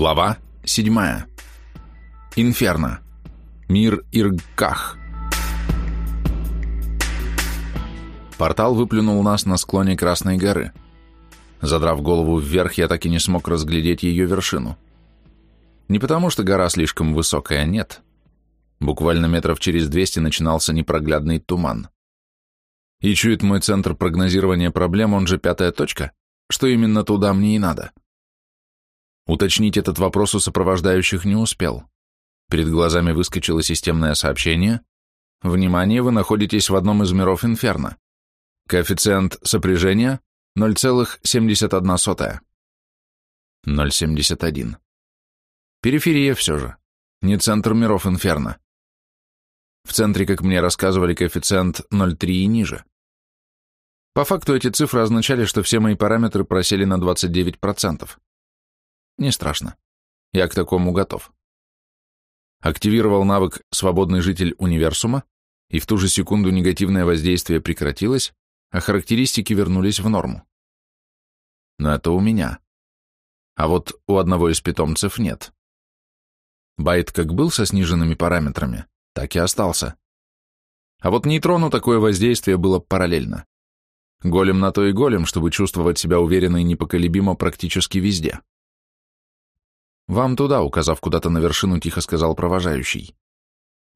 Глава 7. Инферно. Мир Иргках. Портал выплюнул нас на склоне Красной горы. Задрав голову вверх, я так и не смог разглядеть ее вершину. Не потому, что гора слишком высокая, нет. Буквально метров через 200 начинался непроглядный туман. И чует мой центр прогнозирования проблем, он же пятая точка, что именно туда мне и надо. Уточнить этот вопрос у сопровождающих не успел. Перед глазами выскочило системное сообщение. Внимание, вы находитесь в одном из миров Инферно. Коэффициент сопряжения 0,71. 0,71. Периферия все же, не центр миров Инферно. В центре, как мне рассказывали, коэффициент 0,3 и ниже. По факту эти цифры означали, что все мои параметры просели на 29%. Не страшно. Я к такому готов. Активировал навык «Свободный житель универсума», и в ту же секунду негативное воздействие прекратилось, а характеристики вернулись в норму. Но это у меня. А вот у одного из питомцев нет. Байт как был со сниженными параметрами, так и остался. А вот нейтрону такое воздействие было параллельно. Голем на то и голем, чтобы чувствовать себя уверенно и непоколебимо практически везде. «Вам туда», указав куда-то на вершину, тихо сказал провожающий.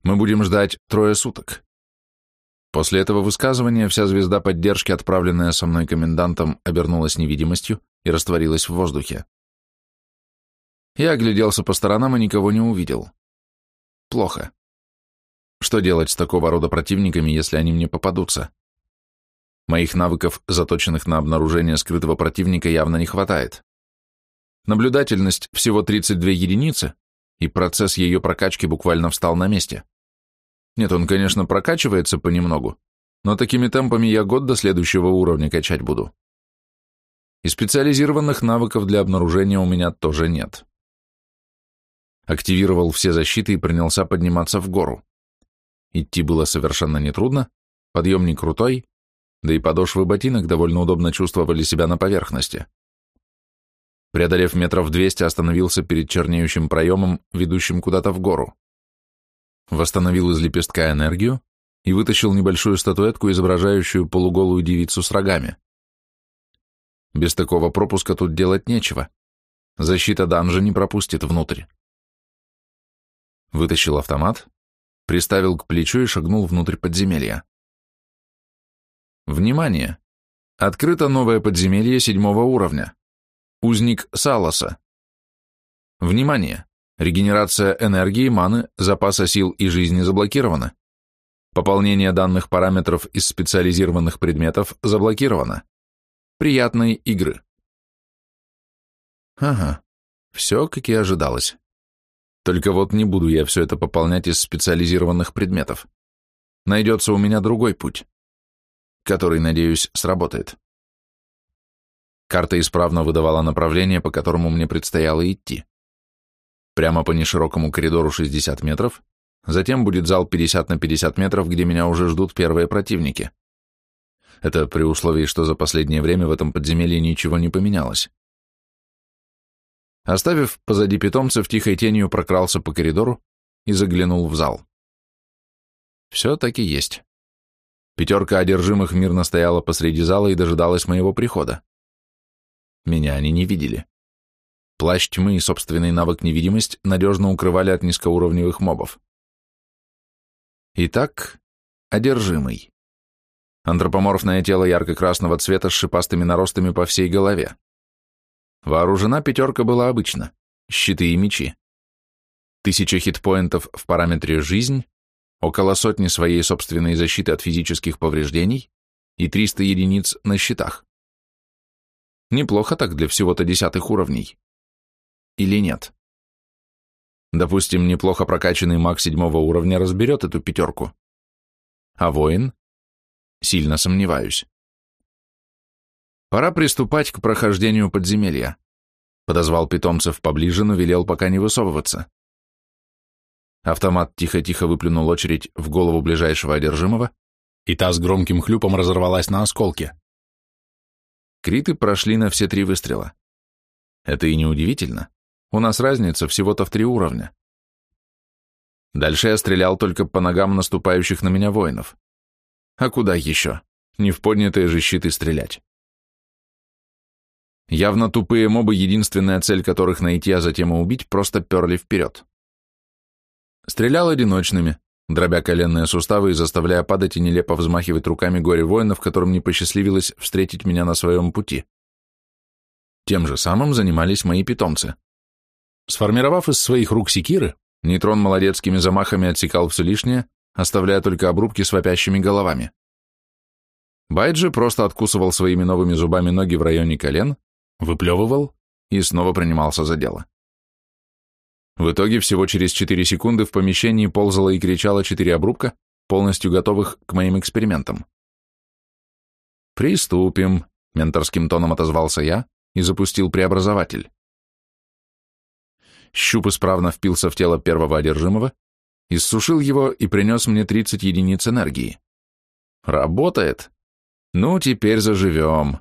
«Мы будем ждать трое суток». После этого высказывания вся звезда поддержки, отправленная со мной комендантом, обернулась невидимостью и растворилась в воздухе. Я огляделся по сторонам и никого не увидел. Плохо. Что делать с такого рода противниками, если они мне попадутся? Моих навыков, заточенных на обнаружение скрытого противника, явно не хватает. Наблюдательность всего 32 единицы, и процесс ее прокачки буквально встал на месте. Нет, он, конечно, прокачивается понемногу, но такими темпами я год до следующего уровня качать буду. И специализированных навыков для обнаружения у меня тоже нет. Активировал все защиты и принялся подниматься в гору. Идти было совершенно нетрудно, подъем не крутой, да и подошвы ботинок довольно удобно чувствовали себя на поверхности. Преодолев метров двести, остановился перед чернеющим проемом, ведущим куда-то в гору. Восстановил из лепестка энергию и вытащил небольшую статуэтку, изображающую полуголую девицу с рогами. Без такого пропуска тут делать нечего. Защита данжа не пропустит внутрь. Вытащил автомат, приставил к плечу и шагнул внутрь подземелья. Внимание! Открыто новое подземелье седьмого уровня. Узник Салоса. Внимание! Регенерация энергии, маны, запаса сил и жизни заблокирована. Пополнение данных параметров из специализированных предметов заблокировано. Приятной игры. Ага, все, как и ожидалось. Только вот не буду я все это пополнять из специализированных предметов. Найдется у меня другой путь, который, надеюсь, сработает. Карта исправно выдавала направление, по которому мне предстояло идти. Прямо по неширокому коридору 60 метров, затем будет зал 50 на 50 метров, где меня уже ждут первые противники. Это при условии, что за последнее время в этом подземелье ничего не поменялось. Оставив позади питомцев, тихой тенью прокрался по коридору и заглянул в зал. Все таки есть. Пятерка одержимых мирно стояла посреди зала и дожидалась моего прихода. Меня они не видели. Плащ тьмы и собственный навык невидимость надежно укрывали от низкоуровневых мобов. Итак, одержимый. Антропоморфное тело ярко-красного цвета с шипастыми наростами по всей голове. Вооружена пятерка была обычно. Щиты и мечи. Тысяча хитпоинтов в параметре «жизнь», около сотни своей собственной защиты от физических повреждений и 300 единиц на щитах. Неплохо так для всего-то десятых уровней. Или нет? Допустим, неплохо прокачанный маг седьмого уровня разберет эту пятерку. А воин? Сильно сомневаюсь. Пора приступать к прохождению подземелья. Подозвал питомцев поближе, но велел пока не высовываться. Автомат тихо-тихо выплюнул очередь в голову ближайшего одержимого, и та с громким хлюпом разорвалась на осколки. Криты прошли на все три выстрела. Это и не удивительно. У нас разница всего-то в три уровня. Дальше я стрелял только по ногам наступающих на меня воинов. А куда еще? Не в поднятые же щиты стрелять. Явно тупые мобы, единственная цель которых найти, а затем и убить, просто перли вперед. Стрелял одиночными, дробя коленные суставы и заставляя падать и нелепо взмахивать руками горе воинов, которым не посчастливилось встретить меня на своем пути. Тем же самым занимались мои питомцы. Сформировав из своих рук секиры, нейтрон молодецкими замахами отсекал все лишнее, оставляя только обрубки с вопящими головами. Байджи просто откусывал своими новыми зубами ноги в районе колен, выплевывал и снова принимался за дело. В итоге всего через 4 секунды в помещении ползало и кричало четыре обрубка, полностью готовых к моим экспериментам. «Приступим», — менторским тоном отозвался я и запустил преобразователь. Щуп исправно впился в тело первого одержимого, иссушил его и принес мне 30 единиц энергии. Работает. Ну, теперь заживем.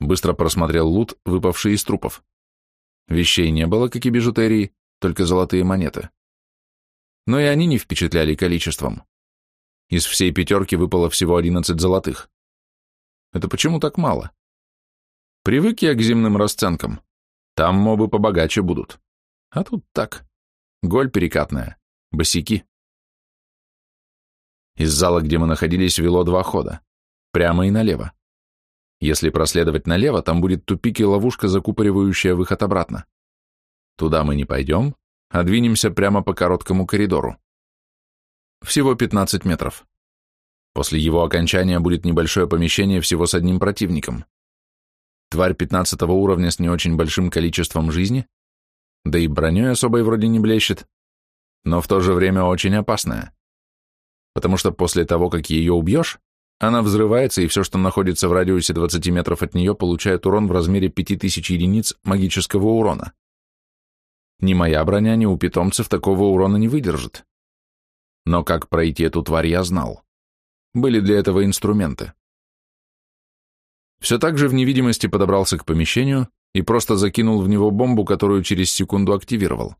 Быстро просмотрел лут, выпавший из трупов. Вещей не было, как и бижутерии, только золотые монеты. Но и они не впечатляли количеством. Из всей пятерки выпало всего 11 золотых. Это почему так мало? Привык я к зимним расценкам. Там мобы побогаче будут. А тут так. Голь перекатная. Босики. Из зала, где мы находились, вело два хода. Прямо и налево. Если проследовать налево, там будет тупик и ловушка, закупоривающая выход обратно. Туда мы не пойдем, а двинемся прямо по короткому коридору. Всего 15 метров. После его окончания будет небольшое помещение всего с одним противником. Тварь 15 уровня с не очень большим количеством жизни, да и броней особой вроде не блещет, но в то же время очень опасная. Потому что после того, как ее убьешь, она взрывается, и все, что находится в радиусе 20 метров от нее, получает урон в размере 5000 единиц магического урона. Ни моя броня, ни у питомцев такого урона не выдержит. Но как пройти эту тварь я знал. Были для этого инструменты все так же в невидимости подобрался к помещению и просто закинул в него бомбу, которую через секунду активировал.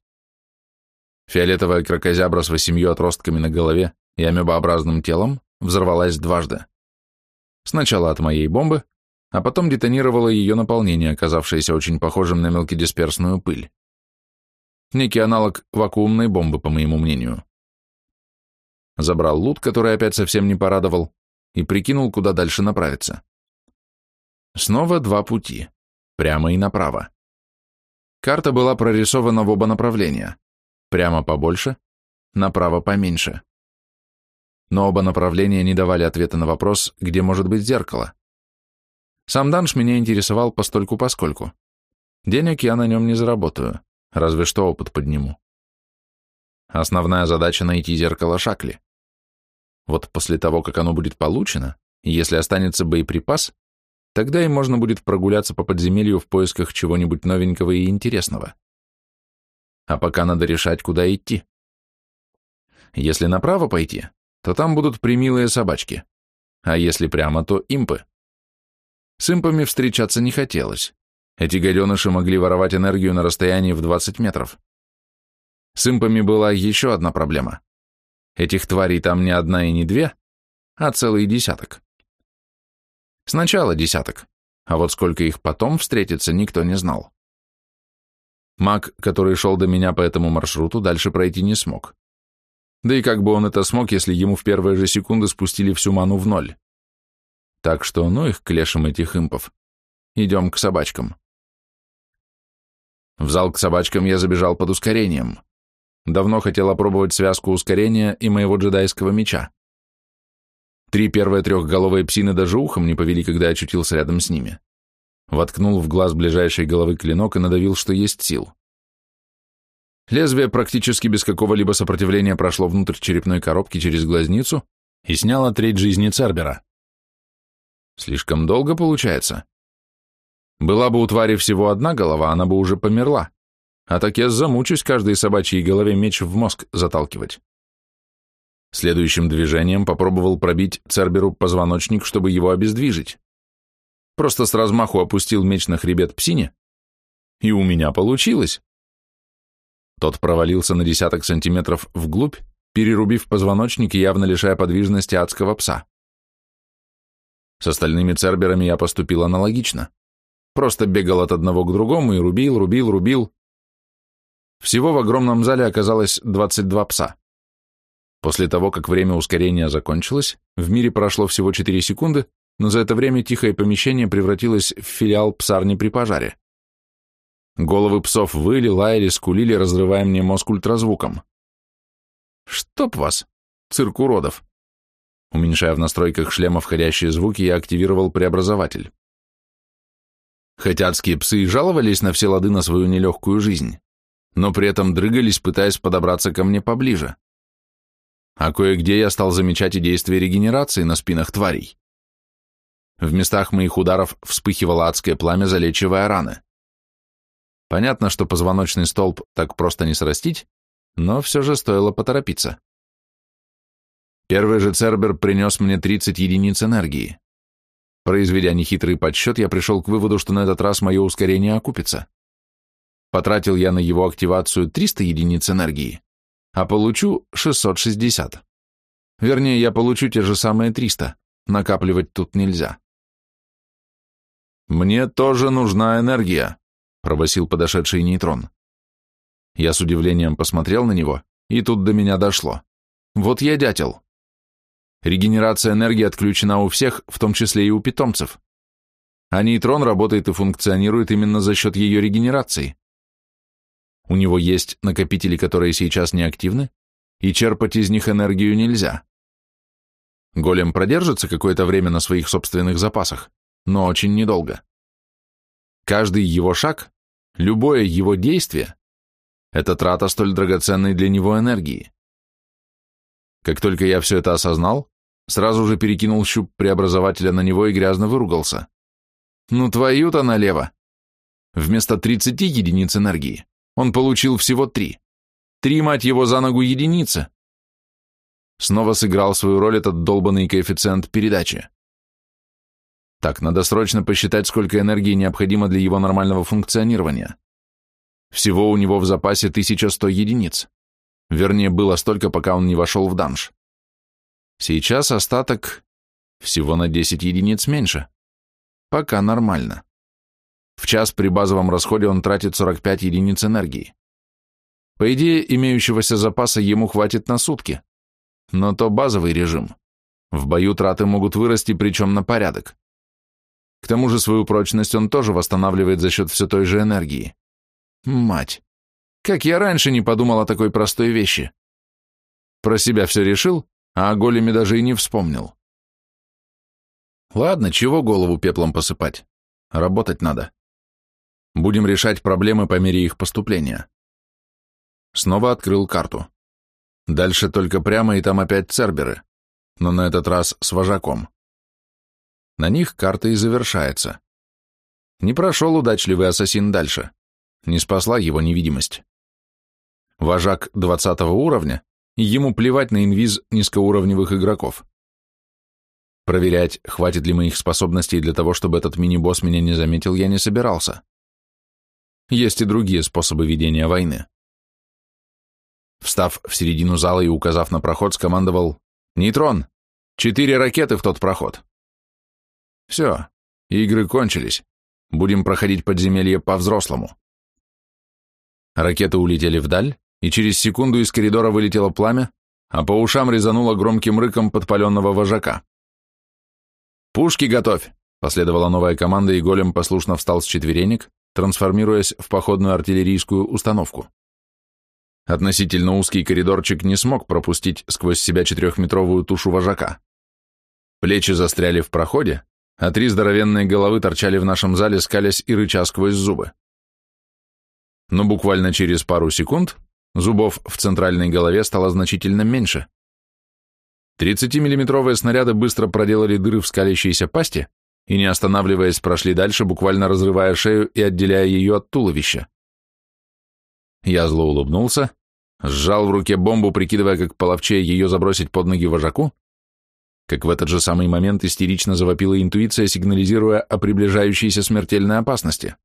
Фиолетовая крокозябра с восемью отростками на голове и амебообразным телом взорвалась дважды. Сначала от моей бомбы, а потом детонировало ее наполнение, оказавшееся очень похожим на мелкодисперсную пыль. Некий аналог вакуумной бомбы, по моему мнению. Забрал лут, который опять совсем не порадовал, и прикинул, куда дальше направиться. Снова два пути, прямо и направо. Карта была прорисована в оба направления, прямо побольше, направо поменьше. Но оба направления не давали ответа на вопрос, где может быть зеркало. Сам данж меня интересовал постольку-поскольку. Денег я на нем не заработаю, разве что опыт подниму. Основная задача — найти зеркало Шакли. Вот после того, как оно будет получено, если останется боеприпас, Тогда и можно будет прогуляться по подземелью в поисках чего-нибудь новенького и интересного. А пока надо решать, куда идти. Если направо пойти, то там будут примилые собачки, а если прямо, то импы. С импами встречаться не хотелось. Эти гаденыши могли воровать энергию на расстоянии в 20 метров. С импами была еще одна проблема. Этих тварей там не одна и не две, а целый десяток. Сначала десяток, а вот сколько их потом встретится, никто не знал. Маг, который шел до меня по этому маршруту, дальше пройти не смог. Да и как бы он это смог, если ему в первые же секунды спустили всю ману в ноль? Так что ну их клешем этих импов. Идем к собачкам. В зал к собачкам я забежал под ускорением. Давно хотел опробовать связку ускорения и моего джедайского меча. Три первые трехголовые псины даже ухом не повели, когда очутился рядом с ними. Воткнул в глаз ближайшей головы клинок и надавил, что есть сил. Лезвие практически без какого-либо сопротивления прошло внутрь черепной коробки через глазницу и сняло треть жизни Цербера. Слишком долго получается. Была бы у твари всего одна голова, она бы уже померла. А так я замучусь каждой собачьей голове меч в мозг заталкивать. Следующим движением попробовал пробить Церберу позвоночник, чтобы его обездвижить. Просто с размаху опустил меч на хребет псине И у меня получилось. Тот провалился на десяток сантиметров вглубь, перерубив позвоночник и явно лишая подвижности адского пса. С остальными церберами я поступил аналогично. Просто бегал от одного к другому и рубил, рубил, рубил. Всего в огромном зале оказалось 22 пса. После того, как время ускорения закончилось, в мире прошло всего 4 секунды, но за это время тихое помещение превратилось в филиал псарни при пожаре. Головы псов выли, лаяли, скулили, разрывая мне мозг ультразвуком. «Чтоб вас! Цирк уродов!» Уменьшая в настройках шлема входящие звуки, я активировал преобразователь. Хотя адские псы и жаловались на все лады на свою нелегкую жизнь, но при этом дрыгались, пытаясь подобраться ко мне поближе. А кое-где я стал замечать и действие регенерации на спинах тварей. В местах моих ударов вспыхивало адское пламя, залечивая раны. Понятно, что позвоночный столб так просто не срастить, но все же стоило поторопиться. Первый же Цербер принес мне 30 единиц энергии. Произведя нехитрый подсчет, я пришел к выводу, что на этот раз мое ускорение окупится. Потратил я на его активацию 300 единиц энергии, а получу 660. Вернее, я получу те же самые 300, накапливать тут нельзя. «Мне тоже нужна энергия», — пробасил подошедший нейтрон. Я с удивлением посмотрел на него, и тут до меня дошло. Вот я дятел. Регенерация энергии отключена у всех, в том числе и у питомцев. А нейтрон работает и функционирует именно за счет ее регенерации. У него есть накопители, которые сейчас не активны, и черпать из них энергию нельзя. Голем продержится какое-то время на своих собственных запасах, но очень недолго. Каждый его шаг, любое его действие – это трата столь драгоценной для него энергии. Как только я все это осознал, сразу же перекинул щуп преобразователя на него и грязно выругался. Ну твою-то налево! Вместо 30 единиц энергии он получил всего три. Три, мать его, за ногу единицы. Снова сыграл свою роль этот долбанный коэффициент передачи. Так, надо срочно посчитать, сколько энергии необходимо для его нормального функционирования. Всего у него в запасе 1100 единиц. Вернее, было столько, пока он не вошел в данж. Сейчас остаток всего на 10 единиц меньше. Пока нормально. В час при базовом расходе он тратит 45 единиц энергии. По идее, имеющегося запаса ему хватит на сутки. Но то базовый режим. В бою траты могут вырасти, причем на порядок. К тому же свою прочность он тоже восстанавливает за счет все той же энергии. Мать, как я раньше не подумал о такой простой вещи. Про себя все решил, а о големе даже и не вспомнил. Ладно, чего голову пеплом посыпать? Работать надо. Будем решать проблемы по мере их поступления. Снова открыл карту. Дальше только прямо, и там опять церберы, но на этот раз с вожаком. На них карта и завершается. Не прошел удачливый ассасин дальше. Не спасла его невидимость. Вожак 20 уровня, и ему плевать на инвиз низкоуровневых игроков. Проверять, хватит ли моих способностей для того, чтобы этот мини-босс меня не заметил, я не собирался. Есть и другие способы ведения войны. Встав в середину зала и указав на проход, скомандовал «Нейтрон! Четыре ракеты в тот проход!» Все, игры кончились. Будем проходить подземелье по-взрослому. Ракеты улетели вдаль, и через секунду из коридора вылетело пламя, а по ушам резануло громким рыком подпаленного вожака. «Пушки готовь!» — последовала новая команда, и голем послушно встал с четверенек, трансформируясь в походную артиллерийскую установку. Относительно узкий коридорчик не смог пропустить сквозь себя четырехметровую тушу вожака. Плечи застряли в проходе, а три здоровенные головы торчали в нашем зале, скалясь и рыча сквозь зубы. Но буквально через пару секунд зубов в центральной голове стало значительно меньше. 30-миллиметровые снаряды быстро проделали дыры в скалящейся пасти, и, не останавливаясь, прошли дальше, буквально разрывая шею и отделяя ее от туловища. Я зло улыбнулся, сжал в руке бомбу, прикидывая, как половчее ее забросить под ноги вожаку, как в этот же самый момент истерично завопила интуиция, сигнализируя о приближающейся смертельной опасности.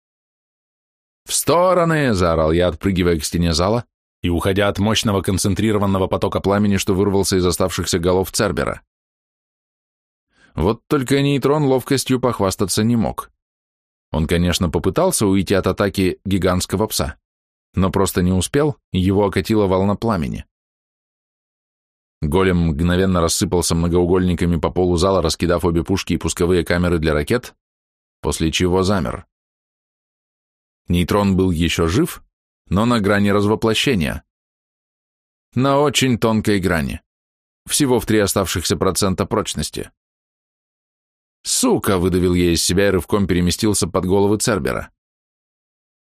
«В стороны!» — заорал я, отпрыгивая к стене зала и уходя от мощного концентрированного потока пламени, что вырвался из оставшихся голов Цербера. Вот только нейтрон ловкостью похвастаться не мог. Он, конечно, попытался уйти от атаки гигантского пса, но просто не успел, его окатила волна пламени. Голем мгновенно рассыпался многоугольниками по полу зала, раскидав обе пушки и пусковые камеры для ракет, после чего замер. Нейтрон был еще жив, но на грани развоплощения. На очень тонкой грани. Всего в три оставшихся процента прочности. «Сука!» — выдавил я из себя и рывком переместился под головы Цербера.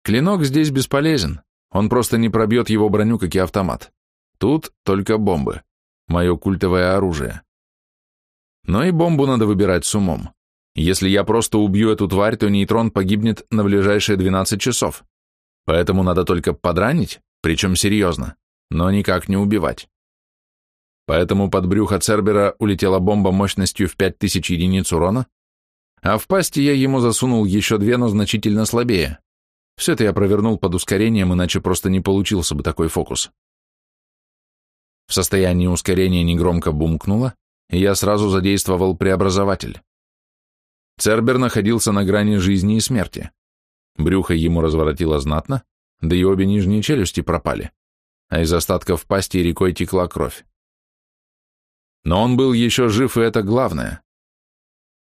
Клинок здесь бесполезен, он просто не пробьет его броню, как и автомат. Тут только бомбы. Мое культовое оружие. Но и бомбу надо выбирать с умом. Если я просто убью эту тварь, то нейтрон погибнет на ближайшие 12 часов. Поэтому надо только подранить, причем серьезно, но никак не убивать. Поэтому под брюхо Цербера улетела бомба мощностью в 5000 единиц урона, а в пасти я ему засунул еще две, но значительно слабее. Все это я провернул под ускорением, иначе просто не получился бы такой фокус. В состоянии ускорения негромко бумкнуло, и я сразу задействовал преобразователь. Цербер находился на грани жизни и смерти. Брюхо ему разворотило знатно, да и обе нижние челюсти пропали, а из остатков пасти рекой текла кровь. Но он был еще жив, и это главное.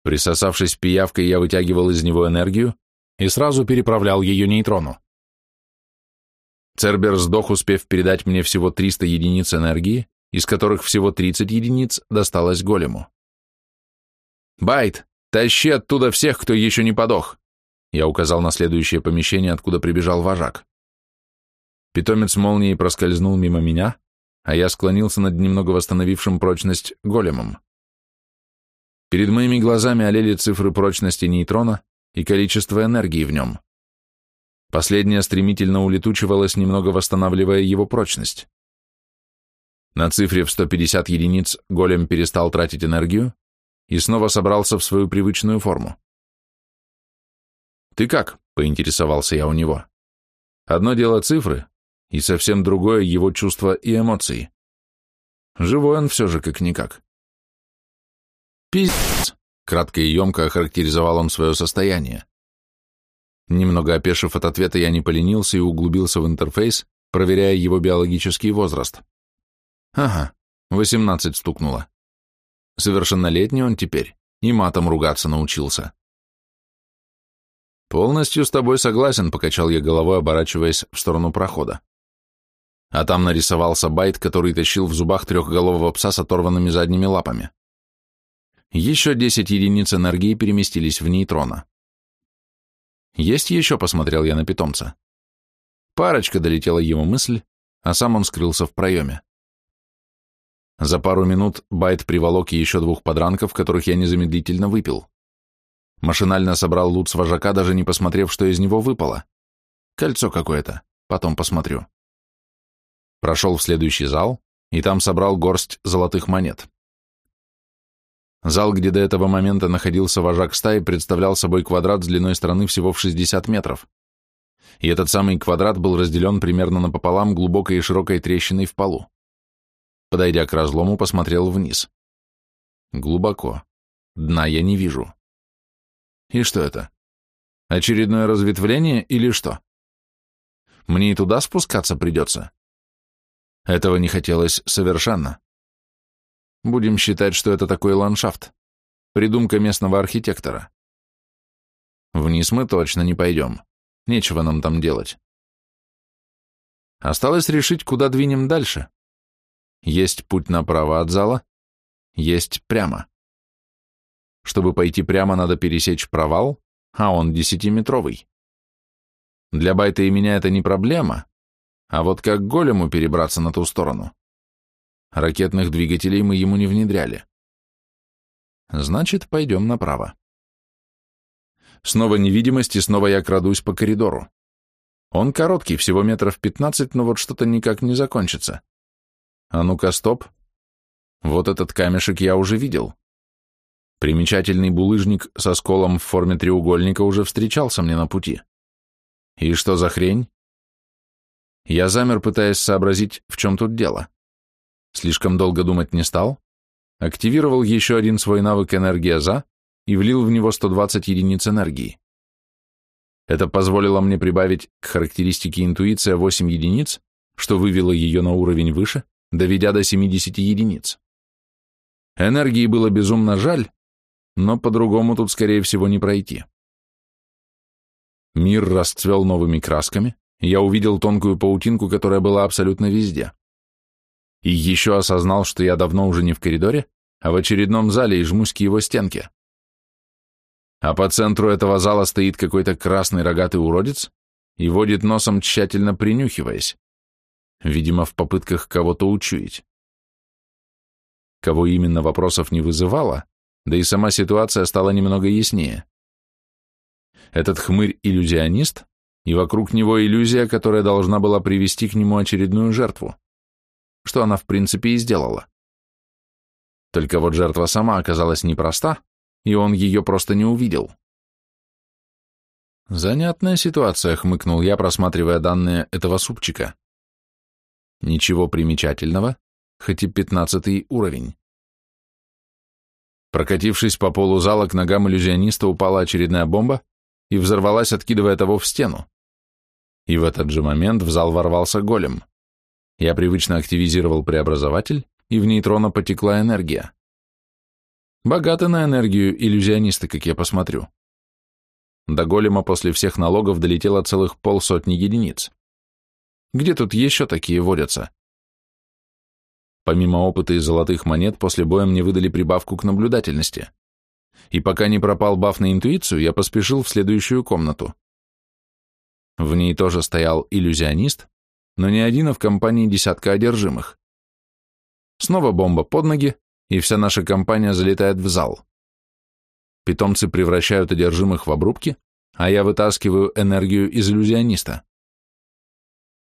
Присосавшись пиявкой, я вытягивал из него энергию и сразу переправлял ее нейтрону. Цербер сдох, успев передать мне всего 300 единиц энергии, из которых всего 30 единиц досталось голему. «Байт, «Тащи оттуда всех, кто еще не подох!» Я указал на следующее помещение, откуда прибежал вожак. Питомец молнией проскользнул мимо меня, а я склонился над немного восстановившим прочность големом. Перед моими глазами олели цифры прочности нейтрона и количество энергии в нем. Последняя стремительно улетучивалась, немного восстанавливая его прочность. На цифре в 150 единиц голем перестал тратить энергию, и снова собрался в свою привычную форму. «Ты как?» — поинтересовался я у него. «Одно дело цифры, и совсем другое его чувства и эмоции. Живой он все же как-никак». «Пиздец!» — кратко и емко охарактеризовал он свое состояние. Немного опешив от ответа, я не поленился и углубился в интерфейс, проверяя его биологический возраст. Ага, восемнадцать стукнуло. Совершеннолетний он теперь, и матом ругаться научился. «Полностью с тобой согласен», — покачал я головой, оборачиваясь в сторону прохода. А там нарисовался байт, который тащил в зубах трехголового пса с оторванными задними лапами. Еще десять единиц энергии переместились в нейтрона. «Есть еще?» — посмотрел я на питомца. Парочка долетела ему мысль, а сам он скрылся в проеме. За пару минут Байт приволок еще двух подранков, которых я незамедлительно выпил. Машинально собрал лут с вожака, даже не посмотрев, что из него выпало. Кольцо какое-то, потом посмотрю. Прошел в следующий зал, и там собрал горсть золотых монет. Зал, где до этого момента находился вожак стаи, представлял собой квадрат с длиной стороны всего в 60 метров. И этот самый квадрат был разделен примерно напополам глубокой и широкой трещиной в полу. Подойдя к разлому, посмотрел вниз. Глубоко. Дна я не вижу. И что это? Очередное разветвление или что? Мне и туда спускаться придется. Этого не хотелось совершенно. Будем считать, что это такой ландшафт. Придумка местного архитектора. Вниз мы точно не пойдем. Нечего нам там делать. Осталось решить, куда двинем дальше. Есть путь направо от зала, есть прямо. Чтобы пойти прямо, надо пересечь провал, а он десятиметровый. Для Байта и меня это не проблема, а вот как голему перебраться на ту сторону? Ракетных двигателей мы ему не внедряли. Значит, пойдем направо. Снова невидимость, и снова я крадусь по коридору. Он короткий, всего метров пятнадцать, но вот что-то никак не закончится. А ну-ка, стоп. Вот этот камешек я уже видел. Примечательный булыжник со сколом в форме треугольника уже встречался мне на пути. И что за хрень? Я замер, пытаясь сообразить, в чем тут дело. Слишком долго думать не стал, активировал еще один свой навык энергия за и влил в него 120 единиц энергии. Это позволило мне прибавить к характеристике интуиция 8 единиц, что вывело ее на уровень выше, доведя до 70 единиц. Энергии было безумно жаль, но по-другому тут, скорее всего, не пройти. Мир расцвел новыми красками, я увидел тонкую паутинку, которая была абсолютно везде. И еще осознал, что я давно уже не в коридоре, а в очередном зале и жмусь к его стенке. А по центру этого зала стоит какой-то красный рогатый уродец и водит носом, тщательно принюхиваясь, видимо, в попытках кого-то учуять. Кого именно вопросов не вызывало, да и сама ситуация стала немного яснее. Этот хмырь-иллюзионист, и вокруг него иллюзия, которая должна была привести к нему очередную жертву, что она в принципе и сделала. Только вот жертва сама оказалась непроста, и он ее просто не увидел. Занятная ситуация, хмыкнул я, просматривая данные этого супчика. Ничего примечательного, хоть и пятнадцатый уровень. Прокатившись по полу зала, к ногам иллюзиониста упала очередная бомба и взорвалась, откидывая того в стену. И в этот же момент в зал ворвался голем. Я привычно активизировал преобразователь, и в нейтрона потекла энергия. Богаты на энергию иллюзионисты, как я посмотрю. До голема после всех налогов долетело целых полсотни единиц. Где тут еще такие водятся? Помимо опыта и золотых монет, после боя мне выдали прибавку к наблюдательности. И пока не пропал баф на интуицию, я поспешил в следующую комнату. В ней тоже стоял иллюзионист, но не один, а в компании десятка одержимых. Снова бомба под ноги, и вся наша компания залетает в зал. Питомцы превращают одержимых в обрубки, а я вытаскиваю энергию из иллюзиониста.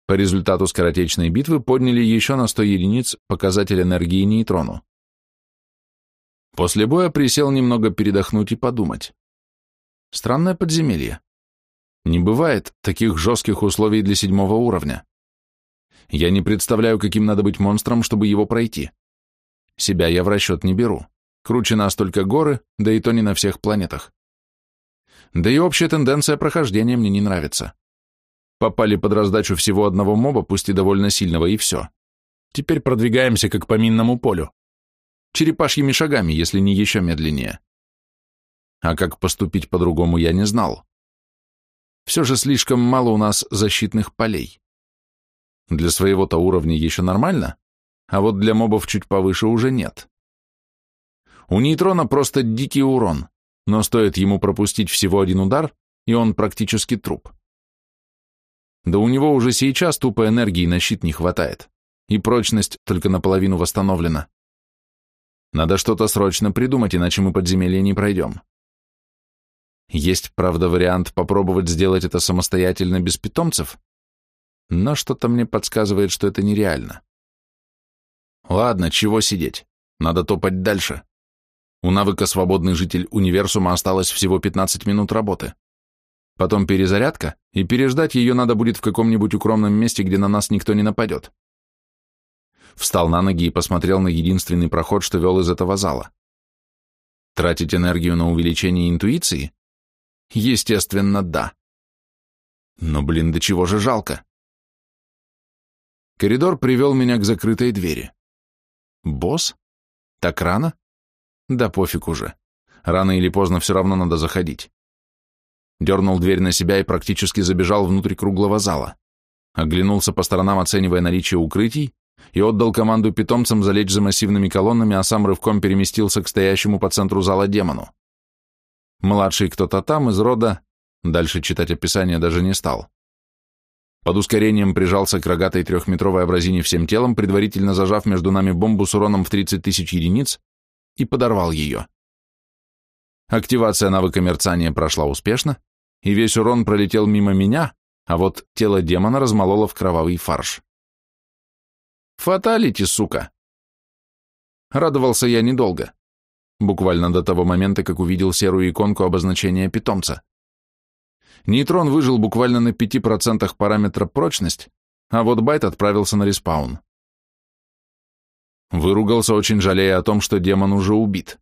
По результату скоротечной битвы подняли еще на 100 единиц показатель энергии нейтрону. После боя присел немного передохнуть и подумать. Странное подземелье. Не бывает таких жестких условий для седьмого уровня. Я не представляю, каким надо быть монстром, чтобы его пройти. Себя я в расчет не беру. Круче нас только горы, да и то не на всех планетах. Да и общая тенденция прохождения мне не нравится. Попали под раздачу всего одного моба, пусть и довольно сильного, и все. Теперь продвигаемся как по минному полю. Черепашьими шагами, если не еще медленнее. А как поступить по-другому, я не знал. Все же слишком мало у нас защитных полей. Для своего-то уровня еще нормально, а вот для мобов чуть повыше уже нет. У нейтрона просто дикий урон, но стоит ему пропустить всего один удар, и он практически труп. Да у него уже сейчас тупо энергии на щит не хватает, и прочность только наполовину восстановлена. Надо что-то срочно придумать, иначе мы подземелье не пройдем. Есть, правда, вариант попробовать сделать это самостоятельно без питомцев, но что-то мне подсказывает, что это нереально. Ладно, чего сидеть, надо топать дальше. У навыка «Свободный житель универсума» осталось всего 15 минут работы. Потом перезарядка, и переждать ее надо будет в каком-нибудь укромном месте, где на нас никто не нападет. Встал на ноги и посмотрел на единственный проход, что вел из этого зала. Тратить энергию на увеличение интуиции? Естественно, да. Но, блин, до чего же жалко. Коридор привел меня к закрытой двери. Босс? Так рано? Да пофиг уже. Рано или поздно все равно надо заходить дернул дверь на себя и практически забежал внутрь круглого зала. Оглянулся по сторонам, оценивая наличие укрытий, и отдал команду питомцам залечь за массивными колоннами, а сам рывком переместился к стоящему по центру зала демону. Младший кто-то там из рода, дальше читать описание даже не стал. Под ускорением прижался к рогатой трехметровой абразине всем телом, предварительно зажав между нами бомбу с уроном в 30 тысяч единиц, и подорвал ее. Активация навыка мерцания прошла успешно, и весь урон пролетел мимо меня, а вот тело демона размололо в кровавый фарш. Фаталити, сука! Радовался я недолго, буквально до того момента, как увидел серую иконку обозначения питомца. Нейтрон выжил буквально на 5% параметра прочность, а вот байт отправился на respawn. Выругался, очень жалея о том, что демон уже убит.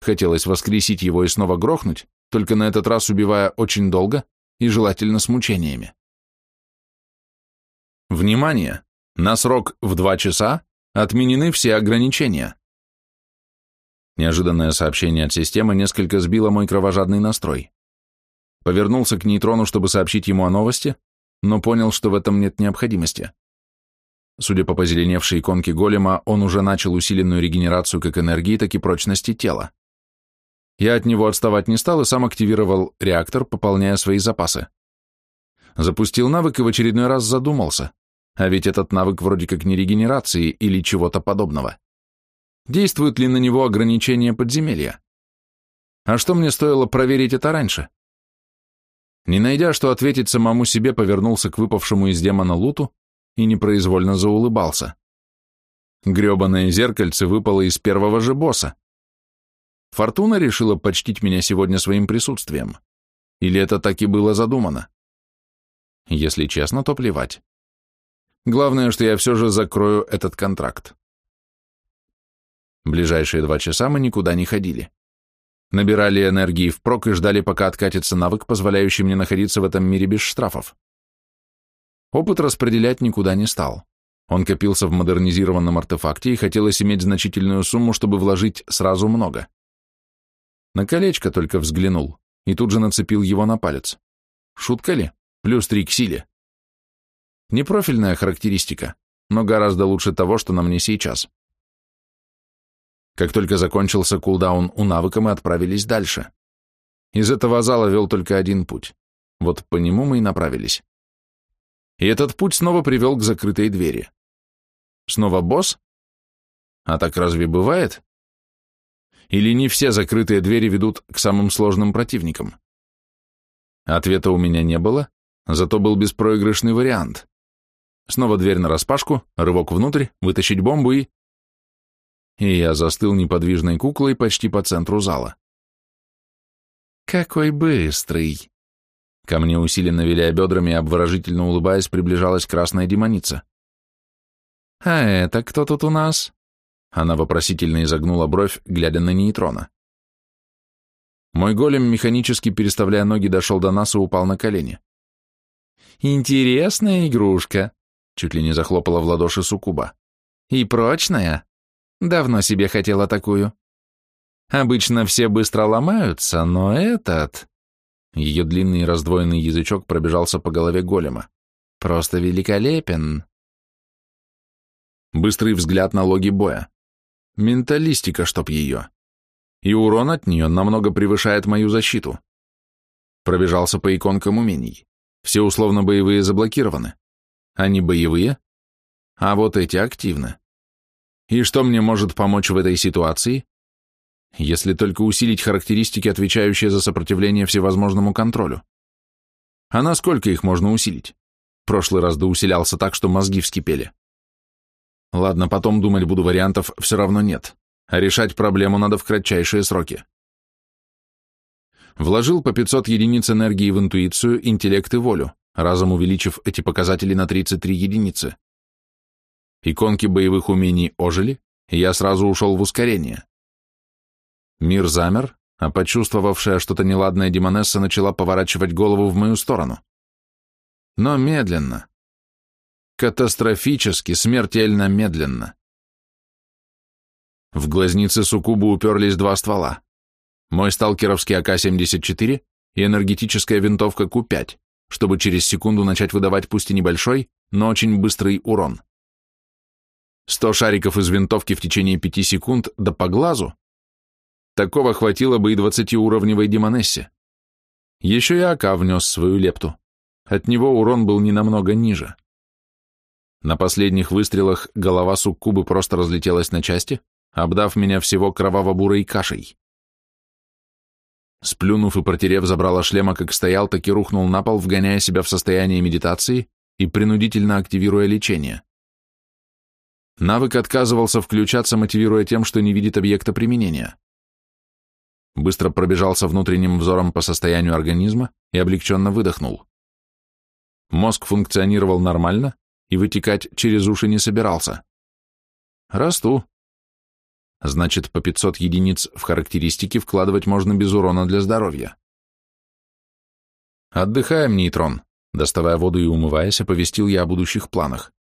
Хотелось воскресить его и снова грохнуть, только на этот раз убивая очень долго и желательно с мучениями. Внимание! На срок в два часа отменены все ограничения. Неожиданное сообщение от системы несколько сбило мой кровожадный настрой. Повернулся к нейтрону, чтобы сообщить ему о новости, но понял, что в этом нет необходимости. Судя по позеленевшей иконке голема, он уже начал усиленную регенерацию как энергии, так и прочности тела. Я от него отставать не стал и сам активировал реактор, пополняя свои запасы. Запустил навык и в очередной раз задумался, а ведь этот навык вроде как не регенерации или чего-то подобного. Действует ли на него ограничение подземелья? А что мне стоило проверить это раньше? Не найдя, что ответить самому себе, повернулся к выпавшему из демона луту и непроизвольно заулыбался. Гребаное зеркальце выпало из первого же босса. Фортуна решила почтить меня сегодня своим присутствием. Или это так и было задумано? Если честно, то плевать. Главное, что я все же закрою этот контракт. Ближайшие два часа мы никуда не ходили. Набирали энергии впрок и ждали, пока откатится навык, позволяющий мне находиться в этом мире без штрафов. Опыт распределять никуда не стал. Он копился в модернизированном артефакте и хотелось иметь значительную сумму, чтобы вложить сразу много. На колечко только взглянул и тут же нацепил его на палец. Шутка ли? Плюс три к силе. Непрофильная характеристика, но гораздо лучше того, что на мне сейчас. Как только закончился кулдаун у навыка, мы отправились дальше. Из этого зала вел только один путь. Вот по нему мы и направились. И этот путь снова привел к закрытой двери. Снова босс? А так разве бывает? Или не все закрытые двери ведут к самым сложным противникам? Ответа у меня не было, зато был беспроигрышный вариант. Снова дверь нараспашку, рывок внутрь, вытащить бомбу и... И я застыл неподвижной куклой почти по центру зала. «Какой быстрый!» Ко мне, усиленно виляя бедрами и обворожительно улыбаясь, приближалась красная демоница. «А это кто тут у нас?» Она вопросительно изогнула бровь, глядя на нейтрона. Мой голем, механически переставляя ноги, дошел до нас и упал на колени. «Интересная игрушка», — чуть ли не захлопала в ладоши Сукуба. «И прочная. Давно себе хотела такую. Обычно все быстро ломаются, но этот...» Ее длинный раздвоенный язычок пробежался по голове голема. «Просто великолепен!» Быстрый взгляд на логи боя. Менталистика, чтоб ее. И урон от нее намного превышает мою защиту. Пробежался по иконкам умений. Все условно-боевые заблокированы. Они боевые, а вот эти активны. И что мне может помочь в этой ситуации? Если только усилить характеристики, отвечающие за сопротивление всевозможному контролю. А насколько их можно усилить? Прошлый раз доусилялся так, что мозги вскипели. Ладно, потом думать буду, вариантов все равно нет. А решать проблему надо в кратчайшие сроки. Вложил по 500 единиц энергии в интуицию, интеллект и волю, разом увеличив эти показатели на 33 единицы. Иконки боевых умений ожили, и я сразу ушел в ускорение. Мир замер, а почувствовавшая что-то неладное Демонесса начала поворачивать голову в мою сторону. Но медленно, Катастрофически, смертельно медленно. В глазницы Сукубу уперлись два ствола. Мой сталкеровский АК-74 и энергетическая винтовка Ку-5, чтобы через секунду начать выдавать пусть и небольшой, но очень быстрый урон. Сто шариков из винтовки в течение пяти секунд, да по глазу. Такого хватило бы и двадцатиуровневой демонессе. Еще и АК внес свою лепту. От него урон был не намного ниже. На последних выстрелах голова суккубы просто разлетелась на части, обдав меня всего кроваво-бурой кашей. Сплюнув и протерев забрала шлема, как стоял, так и рухнул на пол, вгоняя себя в состояние медитации и принудительно активируя лечение. Навык отказывался включаться, мотивируя тем, что не видит объекта применения. Быстро пробежался внутренним взором по состоянию организма и облегченно выдохнул. Мозг функционировал нормально и вытекать через уши не собирался. Расту. Значит, по 500 единиц в характеристики вкладывать можно без урона для здоровья. Отдыхаем, нейтрон. Доставая воду и умываясь, оповестил я о будущих планах.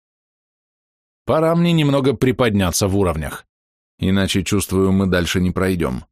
Пора мне немного приподняться в уровнях. Иначе, чувствую, мы дальше не пройдем.